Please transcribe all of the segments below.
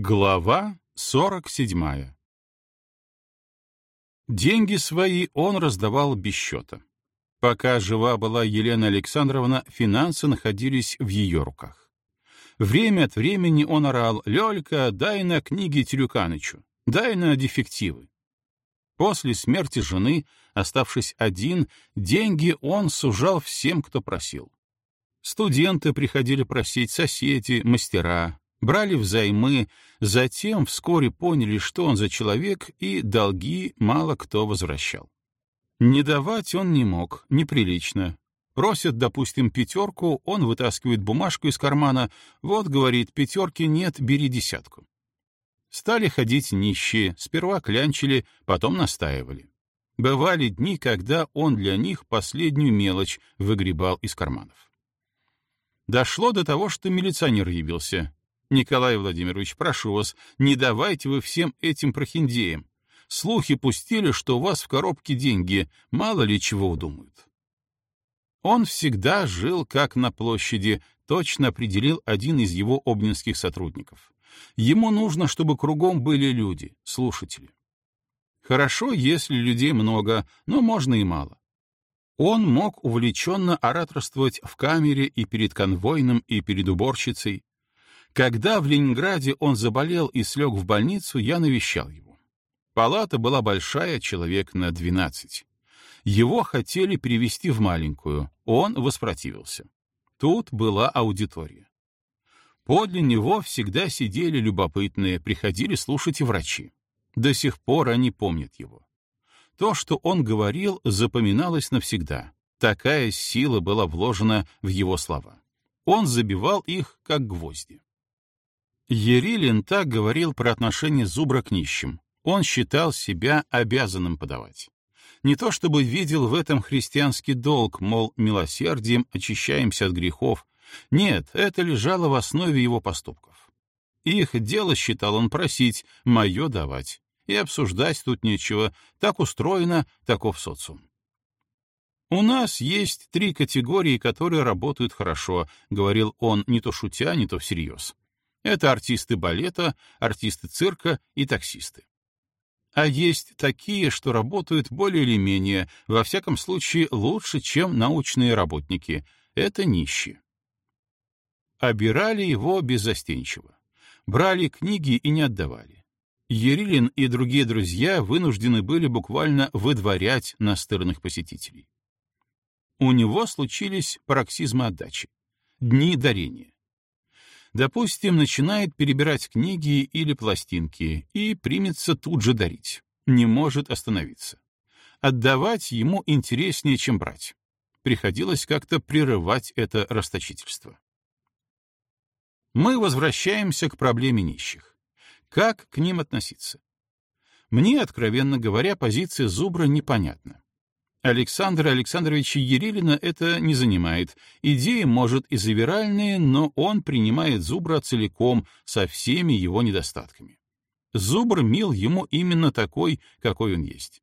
Глава 47 Деньги свои он раздавал без счета. Пока жива была Елена Александровна, финансы находились в ее руках. Время от времени он орал «Лёлька, дай на книги Телюканычу, дай на дефективы». После смерти жены, оставшись один, деньги он сужал всем, кто просил. Студенты приходили просить, соседи, мастера, брали взаймы, затем вскоре поняли, что он за человек, и долги мало кто возвращал. Не давать он не мог, неприлично. Просят, допустим, пятерку, он вытаскивает бумажку из кармана, вот, говорит, пятерки нет, бери десятку. Стали ходить нищие, сперва клянчили, потом настаивали. Бывали дни, когда он для них последнюю мелочь выгребал из карманов. Дошло до того, что милиционер явился. «Николай Владимирович, прошу вас, не давайте вы всем этим прохиндеям. Слухи пустили, что у вас в коробке деньги, мало ли чего удумают». Он всегда жил как на площади, точно определил один из его обнинских сотрудников. Ему нужно, чтобы кругом были люди, слушатели. Хорошо, если людей много, но можно и мало. Он мог увлеченно ораторствовать в камере и перед конвойным, и перед уборщицей. Когда в Ленинграде он заболел и слег в больницу, я навещал его. Палата была большая, человек на 12. Его хотели перевести в маленькую, он воспротивился. Тут была аудитория. Подле него всегда сидели любопытные, приходили слушать и врачи. До сих пор они помнят его. То, что он говорил, запоминалось навсегда. Такая сила была вложена в его слова. Он забивал их, как гвозди. Ерилин так говорил про отношение Зубра к нищим. Он считал себя обязанным подавать. Не то чтобы видел в этом христианский долг, мол, милосердием очищаемся от грехов. Нет, это лежало в основе его поступков. Их дело, считал он, просить, мое давать и обсуждать тут нечего. Так устроено, таков социум. «У нас есть три категории, которые работают хорошо», — говорил он не то шутя, не то всерьез. Это артисты балета, артисты цирка и таксисты. А есть такие, что работают более или менее, во всяком случае, лучше, чем научные работники. Это нищие. Обирали его беззастенчиво. Брали книги и не отдавали. Ерилин и другие друзья вынуждены были буквально выдворять настырных посетителей. У него случились пароксизмы отдачи, дни дарения. Допустим, начинает перебирать книги или пластинки и примется тут же дарить. Не может остановиться. Отдавать ему интереснее, чем брать. Приходилось как-то прерывать это расточительство. Мы возвращаемся к проблеме нищих. Как к ним относиться? Мне, откровенно говоря, позиция Зубра непонятна. Александра Александровича Ерилина это не занимает. Идеи, может, и завиральные, но он принимает Зубра целиком, со всеми его недостатками. Зубр мил ему именно такой, какой он есть.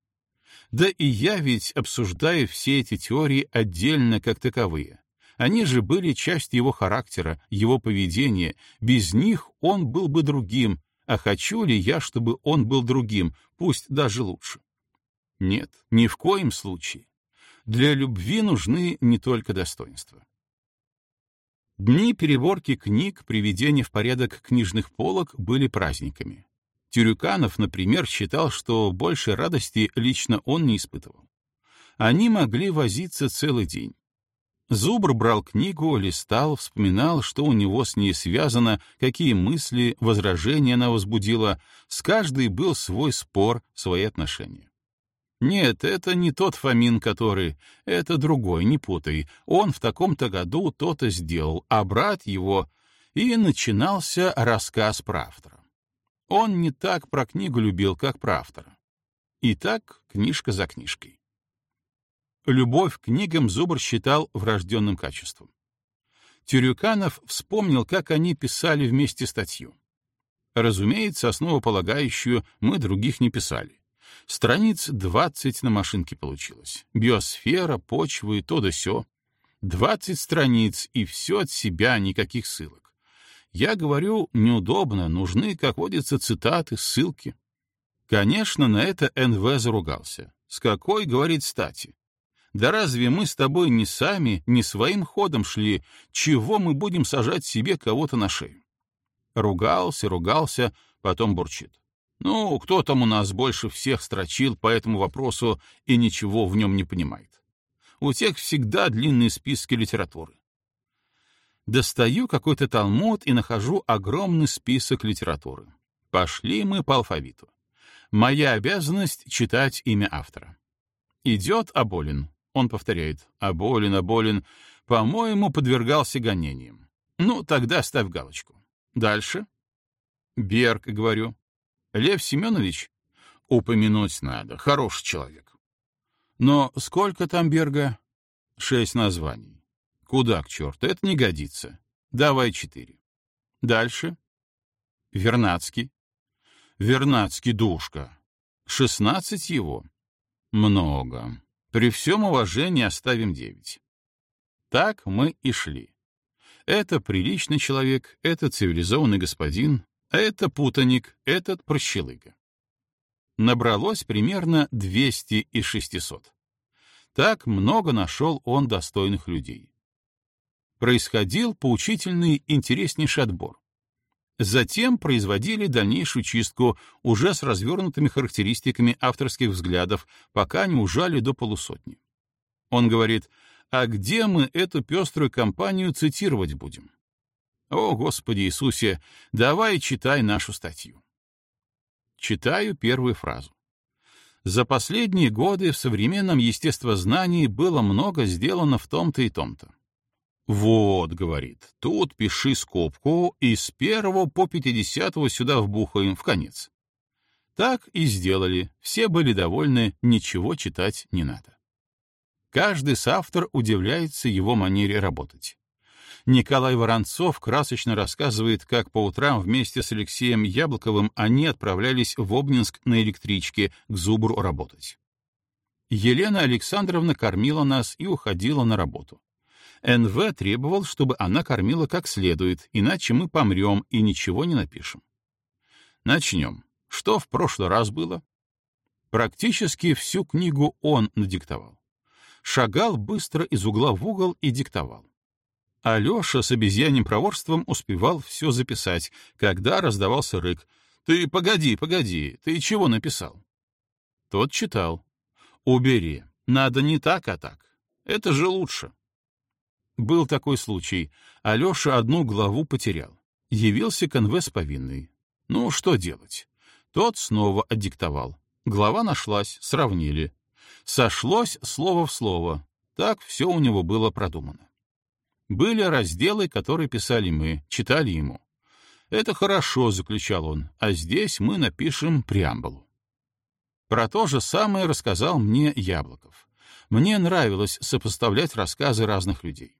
Да и я ведь обсуждаю все эти теории отдельно как таковые. Они же были часть его характера, его поведения. Без них он был бы другим, а хочу ли я, чтобы он был другим, пусть даже лучше? Нет, ни в коем случае. Для любви нужны не только достоинства. Дни переборки книг, приведения в порядок книжных полок были праздниками. Тюрюканов, например, считал, что больше радости лично он не испытывал. Они могли возиться целый день. Зубр брал книгу, листал, вспоминал, что у него с ней связано, какие мысли, возражения она возбудила. С каждой был свой спор, свои отношения. Нет, это не тот Фомин, который... Это другой, не путай. Он в таком-то году то-то сделал, а брат его... И начинался рассказ про автора. Он не так про книгу любил, как про автора. И так книжка за книжкой. Любовь к книгам Зубр считал врожденным качеством. Тюрюканов вспомнил, как они писали вместе статью. Разумеется, основополагающую мы других не писали. Страниц 20 на машинке получилось. Биосфера, почва и то да сё. 20 страниц, и все от себя, никаких ссылок. Я говорю, неудобно, нужны, как водится, цитаты, ссылки. Конечно, на это НВ заругался. С какой, говорит, стати? Да разве мы с тобой не сами, не своим ходом шли, чего мы будем сажать себе кого-то на шею? Ругался, ругался, потом бурчит. Ну, кто там у нас больше всех строчил по этому вопросу и ничего в нем не понимает? У тех всегда длинные списки литературы. Достаю какой-то талмуд и нахожу огромный список литературы. Пошли мы по алфавиту. Моя обязанность — читать имя автора. Идет Аболин. Он повторяет. Аболин, Аболин. По-моему, подвергался гонениям. Ну, тогда ставь галочку. Дальше. Берг, говорю. Лев Семенович? Упомянуть надо. Хороший человек. Но сколько там Берга? Шесть названий. Куда к черту? Это не годится. Давай четыре. Дальше. Вернадский. Вернадский душка. Шестнадцать его. Много. При всем уважении оставим девять. Так мы и шли. Это приличный человек, это цивилизованный господин, это путаник, этот прощелыга. Набралось примерно 200 из 600. Так много нашел он достойных людей. Происходил поучительный интереснейший отбор. Затем производили дальнейшую чистку уже с развернутыми характеристиками авторских взглядов, пока не ужали до полусотни. Он говорит, а где мы эту пеструю компанию цитировать будем? О, Господи Иисусе, давай читай нашу статью. Читаю первую фразу. За последние годы в современном естествознании было много сделано в том-то и том-то. «Вот», — говорит, — «тут пиши скобку и с первого по пятидесятого сюда вбухаем в конец». Так и сделали, все были довольны, ничего читать не надо. Каждый соавтор удивляется его манере работать. Николай Воронцов красочно рассказывает, как по утрам вместе с Алексеем Яблоковым они отправлялись в Обнинск на электричке к Зубру работать. Елена Александровна кормила нас и уходила на работу. НВ требовал, чтобы она кормила как следует, иначе мы помрем и ничего не напишем. Начнем. Что в прошлый раз было? Практически всю книгу он надиктовал. Шагал быстро из угла в угол и диктовал. Алеша с обезьяним проворством успевал все записать, когда раздавался рык. «Ты погоди, погоди, ты чего написал?» Тот читал. «Убери. Надо не так, а так. Это же лучше». Был такой случай. Алеша одну главу потерял. Явился конвес повинный. Ну, что делать? Тот снова отдиктовал. Глава нашлась, сравнили. Сошлось слово в слово. Так все у него было продумано. Были разделы, которые писали мы, читали ему. Это хорошо, заключал он, а здесь мы напишем преамбулу. Про то же самое рассказал мне Яблоков. Мне нравилось сопоставлять рассказы разных людей.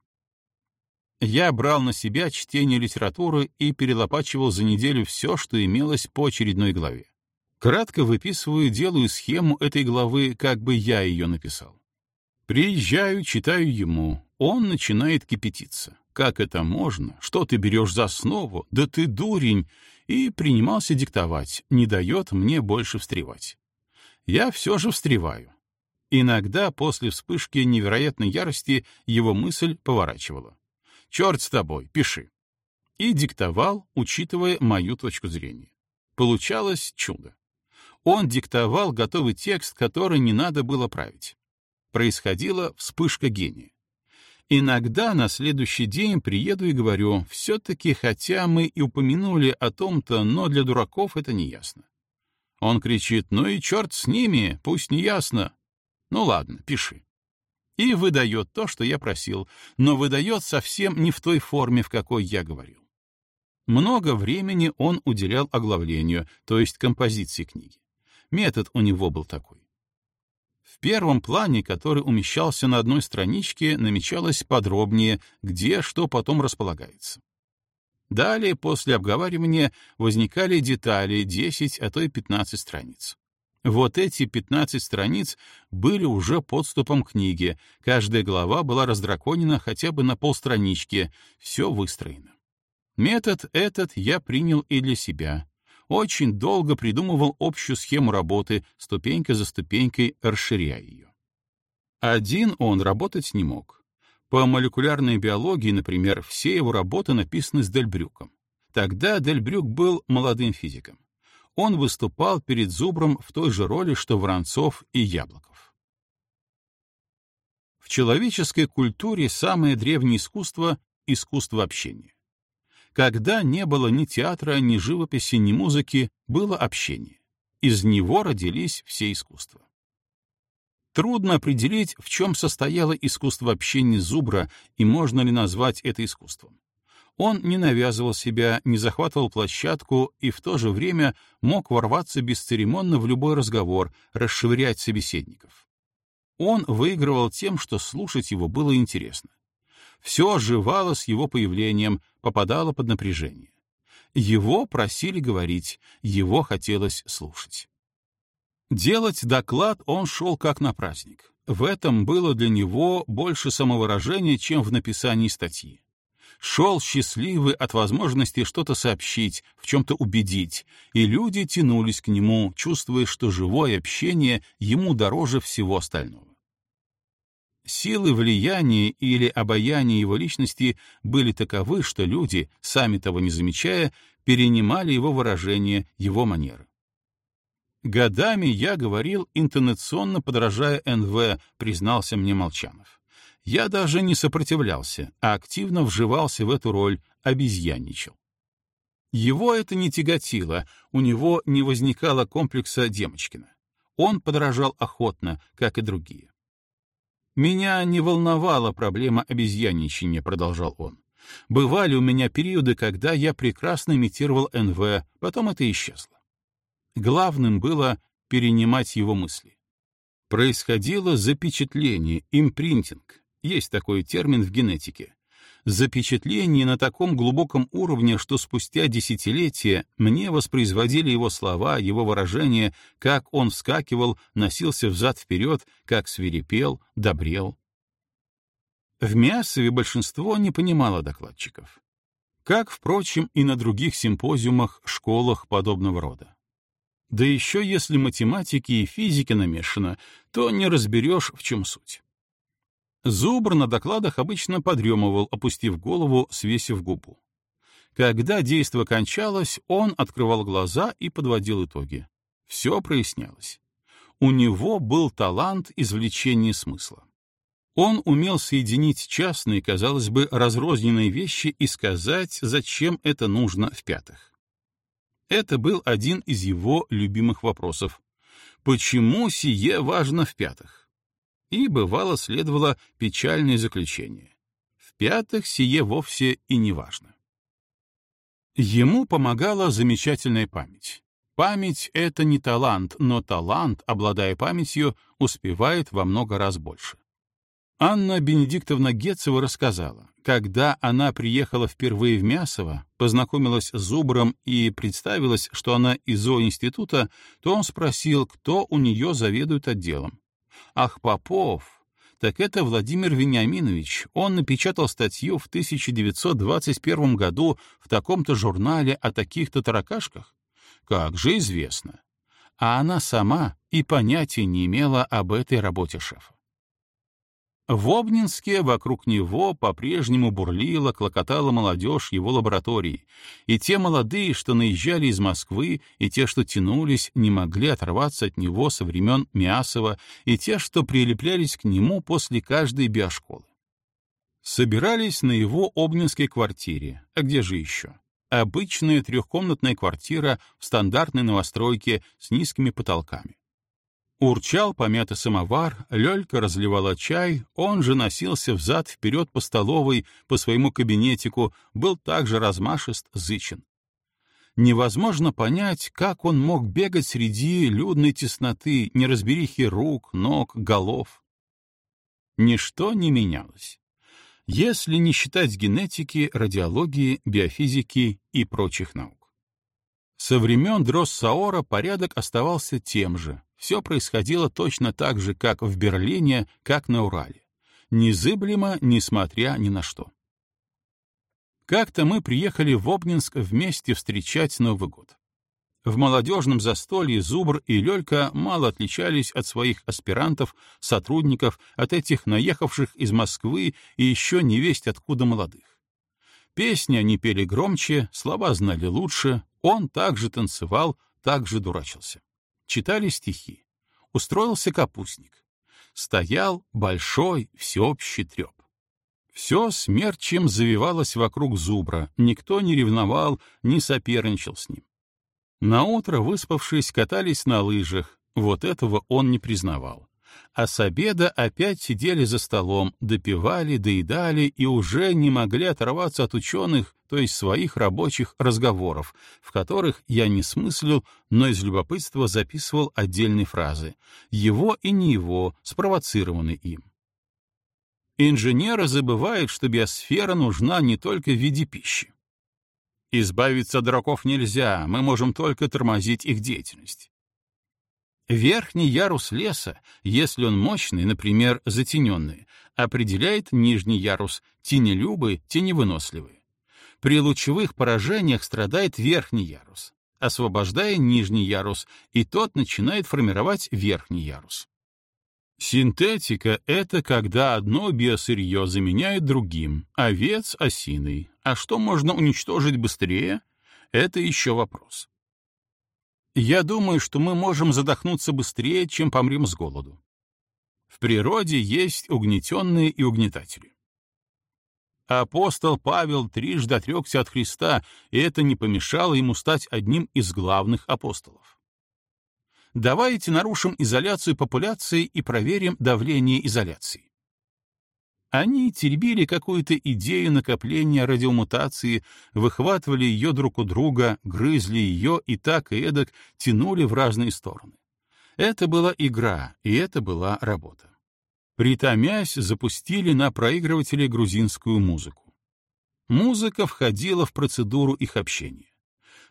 Я брал на себя чтение литературы и перелопачивал за неделю все, что имелось по очередной главе. Кратко выписываю, делаю схему этой главы, как бы я ее написал. Приезжаю, читаю ему. Он начинает кипятиться. Как это можно? Что ты берешь за основу? Да ты дурень! И принимался диктовать, не дает мне больше встревать. Я все же встреваю. Иногда после вспышки невероятной ярости его мысль поворачивала. Черт с тобой, пиши. И диктовал, учитывая мою точку зрения. Получалось чудо. Он диктовал готовый текст, который не надо было править. Происходила вспышка гения. Иногда на следующий день приеду и говорю, все-таки, хотя мы и упомянули о том-то, но для дураков это не ясно. Он кричит, ну и черт с ними, пусть не ясно. Ну ладно, пиши и выдает то, что я просил, но выдает совсем не в той форме, в какой я говорил. Много времени он уделял оглавлению, то есть композиции книги. Метод у него был такой. В первом плане, который умещался на одной страничке, намечалось подробнее, где что потом располагается. Далее, после обговаривания, возникали детали 10, а то и 15 страниц. Вот эти 15 страниц были уже подступом к книге, каждая глава была раздраконена хотя бы на полстранички, все выстроено. Метод этот я принял и для себя. Очень долго придумывал общую схему работы, ступенька за ступенькой расширяя ее. Один он работать не мог. По молекулярной биологии, например, все его работы написаны с Дельбрюком. Тогда Дельбрюк был молодым физиком. Он выступал перед Зубром в той же роли, что Воронцов и Яблоков. В человеческой культуре самое древнее искусство — искусство общения. Когда не было ни театра, ни живописи, ни музыки, было общение. Из него родились все искусства. Трудно определить, в чем состояло искусство общения Зубра и можно ли назвать это искусством. Он не навязывал себя, не захватывал площадку и в то же время мог ворваться бесцеремонно в любой разговор, расшвырять собеседников. Он выигрывал тем, что слушать его было интересно. Все оживало с его появлением, попадало под напряжение. Его просили говорить, его хотелось слушать. Делать доклад он шел как на праздник. В этом было для него больше самовыражения, чем в написании статьи. Шел счастливый от возможности что-то сообщить, в чем-то убедить, и люди тянулись к нему, чувствуя, что живое общение ему дороже всего остального. Силы влияния или обаяния его личности были таковы, что люди, сами того не замечая, перенимали его выражения, его манеры. Годами я говорил интонационно подражая НВ, признался мне Молчанов. Я даже не сопротивлялся, а активно вживался в эту роль, обезьянничал. Его это не тяготило, у него не возникало комплекса Демочкина. Он подражал охотно, как и другие. «Меня не волновала проблема обезьянничания», — продолжал он. «Бывали у меня периоды, когда я прекрасно имитировал НВ, потом это исчезло. Главным было перенимать его мысли. Происходило запечатление, импринтинг. Есть такой термин в генетике. Запечатление на таком глубоком уровне, что спустя десятилетия мне воспроизводили его слова, его выражения, как он вскакивал, носился взад-вперед, как свирепел, добрел. В Мясове большинство не понимало докладчиков. Как, впрочем, и на других симпозиумах, школах подобного рода. Да еще если математики и физики намешано, то не разберешь, в чем суть. Зубр на докладах обычно подремывал, опустив голову, свесив губу. Когда действо кончалось, он открывал глаза и подводил итоги. Все прояснялось. У него был талант извлечения смысла. Он умел соединить частные, казалось бы, разрозненные вещи и сказать, зачем это нужно в пятых. Это был один из его любимых вопросов. Почему сие важно в пятых? И бывало следовало печальное заключение. В пятых сие вовсе и не важно. Ему помогала замечательная память. Память — это не талант, но талант, обладая памятью, успевает во много раз больше. Анна Бенедиктовна Гетцева рассказала, когда она приехала впервые в Мясово, познакомилась с Зубром и представилась, что она из зооинститута, то он спросил, кто у нее заведует отделом. «Ах, Попов! Так это Владимир Вениаминович. Он напечатал статью в 1921 году в таком-то журнале о таких-то таракашках? Как же известно!» А она сама и понятия не имела об этой работе шефа. В Обнинске вокруг него по-прежнему бурлила, клокотала молодежь его лаборатории, и те молодые, что наезжали из Москвы, и те, что тянулись, не могли оторваться от него со времен Миасова, и те, что прилеплялись к нему после каждой биошколы. Собирались на его обнинской квартире, а где же еще? Обычная трехкомнатная квартира в стандартной новостройке с низкими потолками. Урчал помятый самовар, Лёлька разливала чай, он же носился взад-вперед по столовой, по своему кабинетику, был также размашист, зычен. Невозможно понять, как он мог бегать среди людной тесноты, неразберихи рук, ног, голов. Ничто не менялось. Если не считать генетики, радиологии, биофизики и прочих наук. Со времен Дроссаора порядок оставался тем же, все происходило точно так же, как в Берлине, как на Урале. Незыблемо, несмотря ни на что. Как-то мы приехали в Обнинск вместе встречать Новый год. В молодежном застолье Зубр и Лёлька мало отличались от своих аспирантов, сотрудников, от этих наехавших из Москвы и еще не весть откуда молодых. Песни они пели громче, слова знали лучше, он также танцевал, также дурачился. Читали стихи. Устроился капустник. Стоял большой всеобщий треп. Все смерчем завивалось вокруг зубра, никто не ревновал, не соперничал с ним. Наутро, выспавшись, катались на лыжах, вот этого он не признавал. А с обеда опять сидели за столом, допивали, доедали и уже не могли оторваться от ученых, то есть своих рабочих разговоров, в которых я не смыслил, но из любопытства записывал отдельные фразы, его и не его, спровоцированные им. Инженеры забывают, что биосфера нужна не только в виде пищи. Избавиться от дураков нельзя, мы можем только тормозить их деятельность. Верхний ярус леса, если он мощный, например, затененный, определяет нижний ярус, тенелюбы, теневыносливые. При лучевых поражениях страдает верхний ярус, освобождая нижний ярус, и тот начинает формировать верхний ярус. Синтетика — это когда одно биосырье заменяет другим, овец — осиной. А что можно уничтожить быстрее — это еще вопрос. Я думаю, что мы можем задохнуться быстрее, чем помрем с голоду. В природе есть угнетенные и угнетатели. Апостол Павел трижды отрекся от Христа, и это не помешало ему стать одним из главных апостолов. Давайте нарушим изоляцию популяции и проверим давление изоляции. Они теребили какую-то идею накопления радиомутации, выхватывали ее друг у друга, грызли ее и так и эдак тянули в разные стороны. Это была игра, и это была работа. Притомясь, запустили на проигрывателе грузинскую музыку. Музыка входила в процедуру их общения.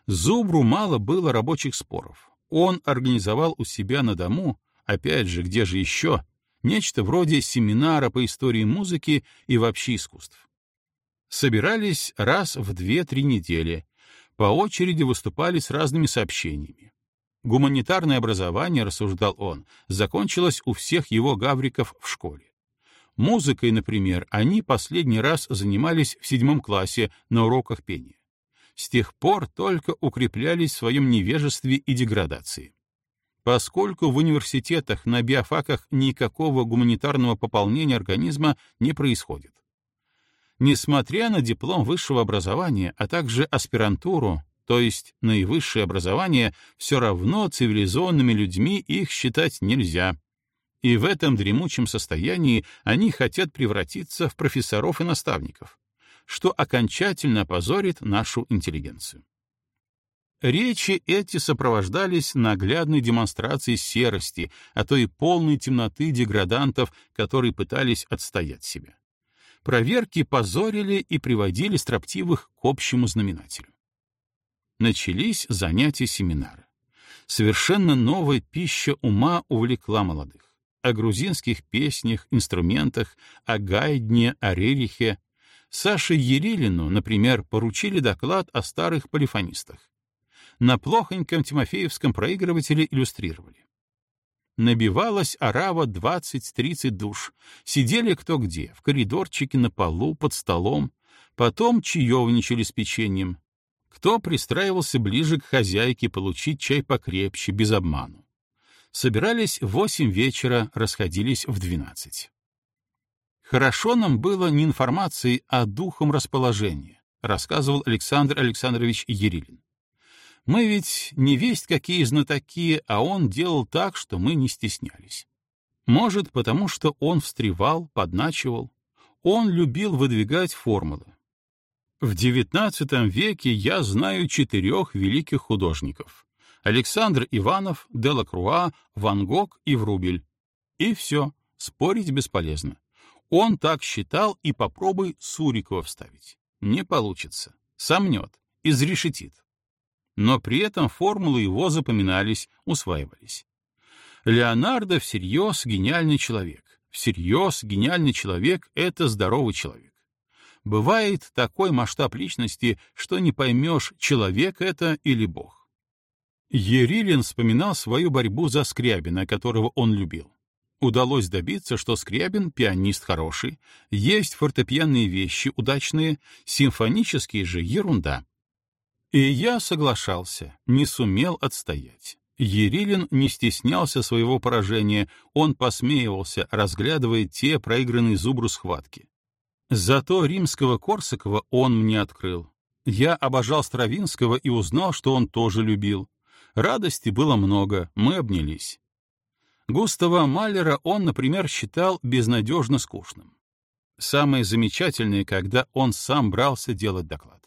Зубру мало было рабочих споров он организовал у себя на дому, опять же, где же еще, нечто вроде семинара по истории музыки и вообще искусств. Собирались раз в две-три недели, по очереди выступали с разными сообщениями. Гуманитарное образование, рассуждал он, закончилось у всех его гавриков в школе. Музыкой, например, они последний раз занимались в седьмом классе на уроках пения с тех пор только укреплялись в своем невежестве и деградации. Поскольку в университетах на биофаках никакого гуманитарного пополнения организма не происходит. Несмотря на диплом высшего образования, а также аспирантуру, то есть наивысшее образование, все равно цивилизованными людьми их считать нельзя. И в этом дремучем состоянии они хотят превратиться в профессоров и наставников что окончательно опозорит нашу интеллигенцию. Речи эти сопровождались наглядной демонстрацией серости, а то и полной темноты деградантов, которые пытались отстоять себя. Проверки позорили и приводили строптивых к общему знаменателю. Начались занятия семинара. Совершенно новая пища ума увлекла молодых. О грузинских песнях, инструментах, о гайдне, о рерихе, Саше Ерилину, например, поручили доклад о старых полифонистах. На плохоньком тимофеевском проигрывателе иллюстрировали. Набивалась арава 20-30 душ. Сидели кто где, в коридорчике, на полу, под столом. Потом чаевничали с печеньем. Кто пристраивался ближе к хозяйке получить чай покрепче, без обману. Собирались в восемь вечера, расходились в двенадцать. Хорошо нам было не информацией, а духом расположения, рассказывал Александр Александрович Ерилин. Мы ведь не весть какие знатоки, а он делал так, что мы не стеснялись. Может, потому что он встревал, подначивал. Он любил выдвигать формулы. В XIX веке я знаю четырех великих художников. Александр Иванов, Делакруа, Ван Гог и Врубель. И все, спорить бесполезно. Он так считал, и попробуй Сурикова вставить. Не получится. Сомнет, изрешетит. Но при этом формулы его запоминались, усваивались. Леонардо всерьез гениальный человек. Всерьез гениальный человек — это здоровый человек. Бывает такой масштаб личности, что не поймешь, человек это или бог. Ерилин вспоминал свою борьбу за Скрябина, которого он любил. Удалось добиться, что Скрябин — пианист хороший, есть фортепианные вещи удачные, симфонические же — ерунда. И я соглашался, не сумел отстоять. Ерилин не стеснялся своего поражения, он посмеивался, разглядывая те проигранные зубру схватки. Зато римского Корсакова он мне открыл. Я обожал Стравинского и узнал, что он тоже любил. Радости было много, мы обнялись. Густава Малера он, например, считал безнадежно скучным. Самое замечательное, когда он сам брался делать доклад.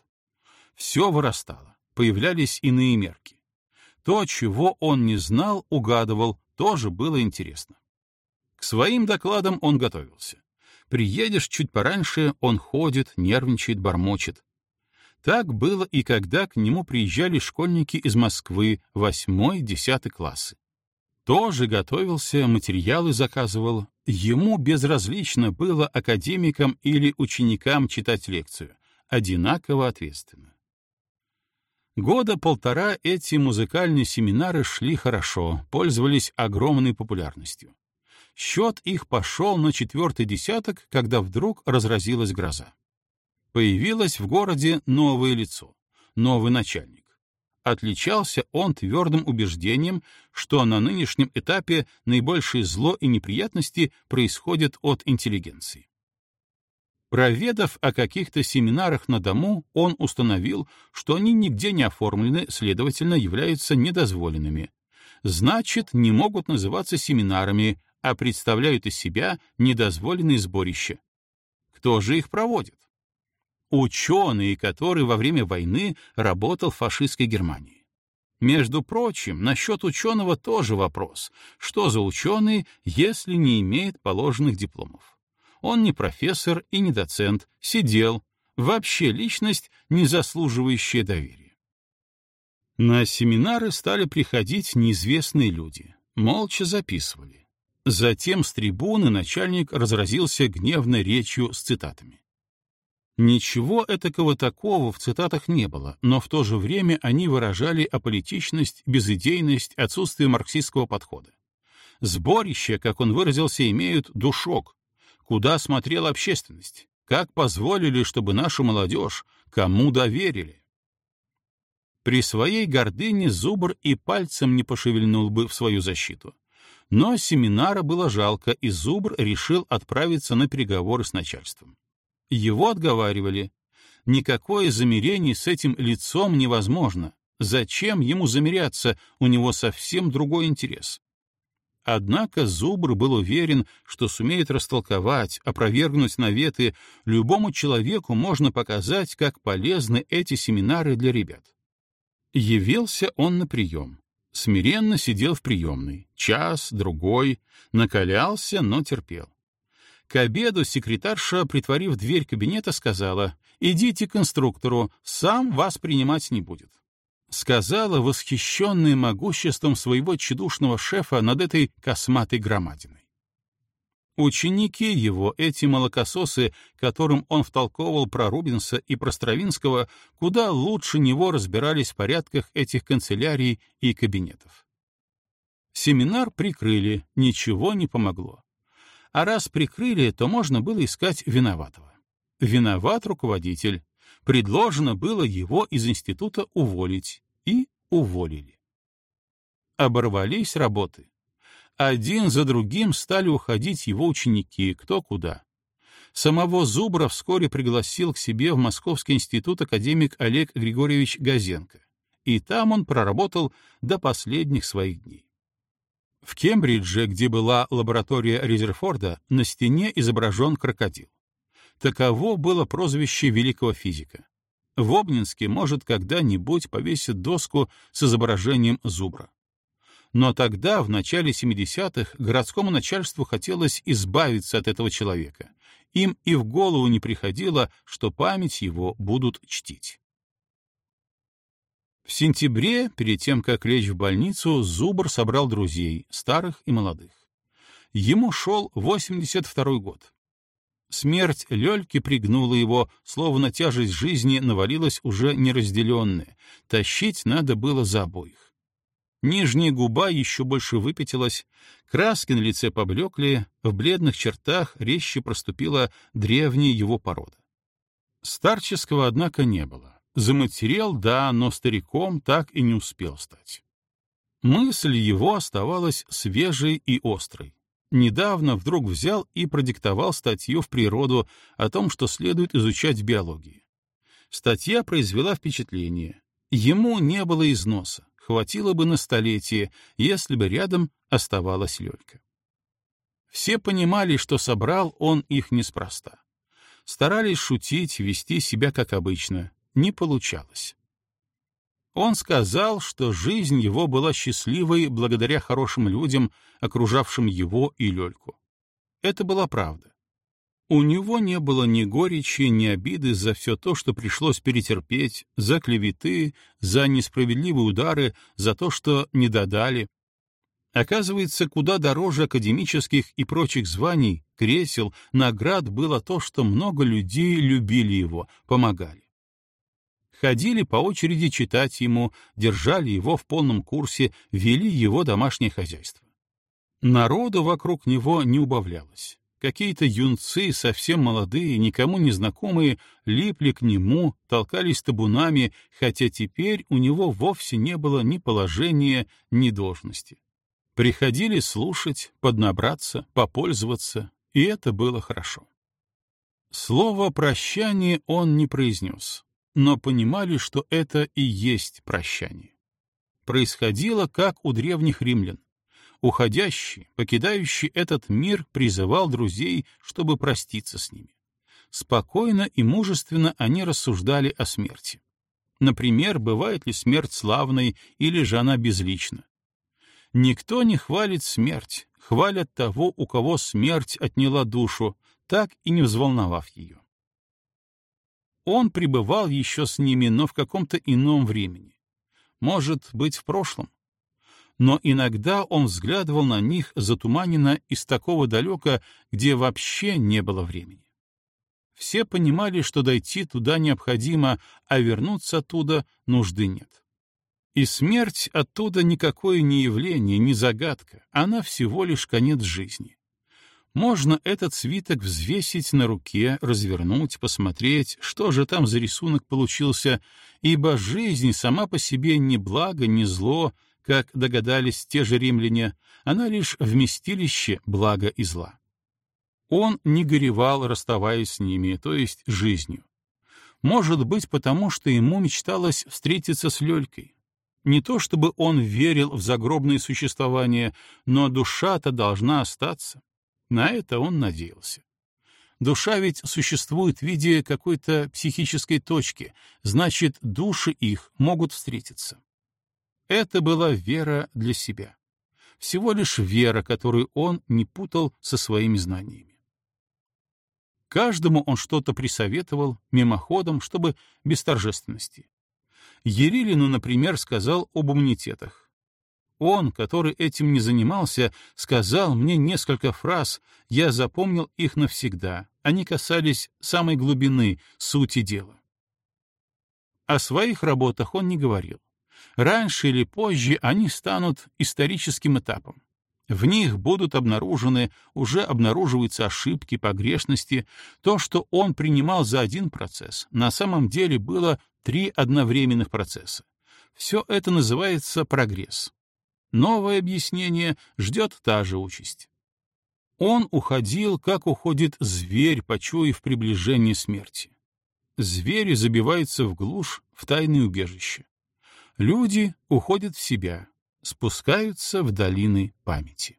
Все вырастало, появлялись иные мерки. То, чего он не знал, угадывал, тоже было интересно. К своим докладам он готовился. Приедешь чуть пораньше, он ходит, нервничает, бормочет. Так было и когда к нему приезжали школьники из Москвы, восьмой, десятый классы. Тоже готовился, материалы заказывал. Ему безразлично было академикам или ученикам читать лекцию. Одинаково ответственно. Года полтора эти музыкальные семинары шли хорошо, пользовались огромной популярностью. Счет их пошел на четвертый десяток, когда вдруг разразилась гроза. Появилось в городе новое лицо, новый начальник. Отличался он твердым убеждением, что на нынешнем этапе наибольшее зло и неприятности происходят от интеллигенции. Проведав о каких-то семинарах на дому, он установил, что они нигде не оформлены, следовательно, являются недозволенными. Значит, не могут называться семинарами, а представляют из себя недозволенные сборища. Кто же их проводит? Ученый, который во время войны работал в фашистской Германии. Между прочим, насчет ученого тоже вопрос. Что за ученый, если не имеет положенных дипломов? Он не профессор и не доцент, сидел, вообще личность, не заслуживающая доверия. На семинары стали приходить неизвестные люди, молча записывали. Затем с трибуны начальник разразился гневной речью с цитатами. Ничего этакого такого в цитатах не было, но в то же время они выражали аполитичность, безыдейность, отсутствие марксистского подхода. Сборища, как он выразился, имеют душок, Куда смотрела общественность? Как позволили, чтобы нашу молодежь, кому доверили? При своей гордыне Зубр и пальцем не пошевельнул бы в свою защиту. Но семинара было жалко, и Зубр решил отправиться на переговоры с начальством. Его отговаривали. Никакое замерение с этим лицом невозможно. Зачем ему замеряться, у него совсем другой интерес. Однако Зубр был уверен, что сумеет растолковать, опровергнуть наветы, любому человеку можно показать, как полезны эти семинары для ребят. Явился он на прием. Смиренно сидел в приемной. Час, другой. Накалялся, но терпел. К обеду секретарша, притворив дверь кабинета, сказала, «Идите к инструктору, сам вас принимать не будет» сказала, восхищенная могуществом своего тщедушного шефа над этой косматой громадиной. Ученики его, эти молокососы, которым он втолковывал про Рубинса и про Стравинского, куда лучше него разбирались в порядках этих канцелярий и кабинетов. Семинар прикрыли, ничего не помогло. А раз прикрыли, то можно было искать виноватого. Виноват руководитель, предложено было его из института уволить, и уволили. Оборвались работы. Один за другим стали уходить его ученики, кто куда. Самого Зубра вскоре пригласил к себе в Московский институт академик Олег Григорьевич Газенко, и там он проработал до последних своих дней. В Кембридже, где была лаборатория Резерфорда, на стене изображен крокодил. Таково было прозвище великого физика. В Обнинске, может, когда-нибудь повесят доску с изображением зубра. Но тогда, в начале 70-х, городскому начальству хотелось избавиться от этого человека. Им и в голову не приходило, что память его будут чтить. В сентябре, перед тем, как лечь в больницу, Зубр собрал друзей, старых и молодых. Ему шел 82 год. Смерть Лёльки пригнула его, словно тяжесть жизни навалилась уже неразделенная. Тащить надо было за обоих. Нижняя губа еще больше выпятилась, краски на лице поблекли, в бледных чертах резче проступила древняя его порода. Старческого, однако, не было. Заматерел, да, но стариком так и не успел стать. Мысль его оставалась свежей и острой. Недавно вдруг взял и продиктовал статью в природу о том, что следует изучать в биологии. Статья произвела впечатление. Ему не было износа, хватило бы на столетие, если бы рядом оставалась Лёлька. Все понимали, что собрал он их неспроста. Старались шутить, вести себя как обычно. Не получалось. Он сказал, что жизнь его была счастливой благодаря хорошим людям, окружавшим его и Лёльку. Это была правда. У него не было ни горечи, ни обиды за все то, что пришлось перетерпеть, за клеветы, за несправедливые удары, за то, что не додали. Оказывается, куда дороже академических и прочих званий, кресел, наград было то, что много людей любили его, помогали ходили по очереди читать ему, держали его в полном курсе, вели его домашнее хозяйство. Народу вокруг него не убавлялось. Какие-то юнцы, совсем молодые, никому не знакомые, липли к нему, толкались табунами, хотя теперь у него вовсе не было ни положения, ни должности. Приходили слушать, поднабраться, попользоваться, и это было хорошо. Слово «прощание» он не произнес но понимали, что это и есть прощание. Происходило, как у древних римлян. Уходящий, покидающий этот мир, призывал друзей, чтобы проститься с ними. Спокойно и мужественно они рассуждали о смерти. Например, бывает ли смерть славной или же она безлична. Никто не хвалит смерть, хвалят того, у кого смерть отняла душу, так и не взволновав ее. Он пребывал еще с ними, но в каком-то ином времени. Может быть, в прошлом. Но иногда он взглядывал на них затуманенно из такого далека, где вообще не было времени. Все понимали, что дойти туда необходимо, а вернуться оттуда нужды нет. И смерть оттуда никакое не явление, не загадка, она всего лишь конец жизни. Можно этот свиток взвесить на руке, развернуть, посмотреть, что же там за рисунок получился, ибо жизнь сама по себе не благо, не зло, как догадались те же римляне, она лишь вместилище блага и зла. Он не горевал, расставаясь с ними, то есть жизнью. Может быть, потому что ему мечталось встретиться с Лёлькой. Не то чтобы он верил в загробное существование, но душа-то должна остаться. На это он надеялся. Душа ведь существует в виде какой-то психической точки, значит, души их могут встретиться. Это была вера для себя. Всего лишь вера, которую он не путал со своими знаниями. Каждому он что-то присоветовал мимоходом, чтобы без торжественности. Ерилину, например, сказал об иммунитетах. Он, который этим не занимался, сказал мне несколько фраз, я запомнил их навсегда. Они касались самой глубины, сути дела. О своих работах он не говорил. Раньше или позже они станут историческим этапом. В них будут обнаружены, уже обнаруживаются ошибки, погрешности. То, что он принимал за один процесс, на самом деле было три одновременных процесса. Все это называется прогресс. Новое объяснение ждет та же участь. Он уходил, как уходит зверь, почуяв приближение смерти. Звери забиваются в глушь, в тайное убежище. Люди уходят в себя, спускаются в долины памяти.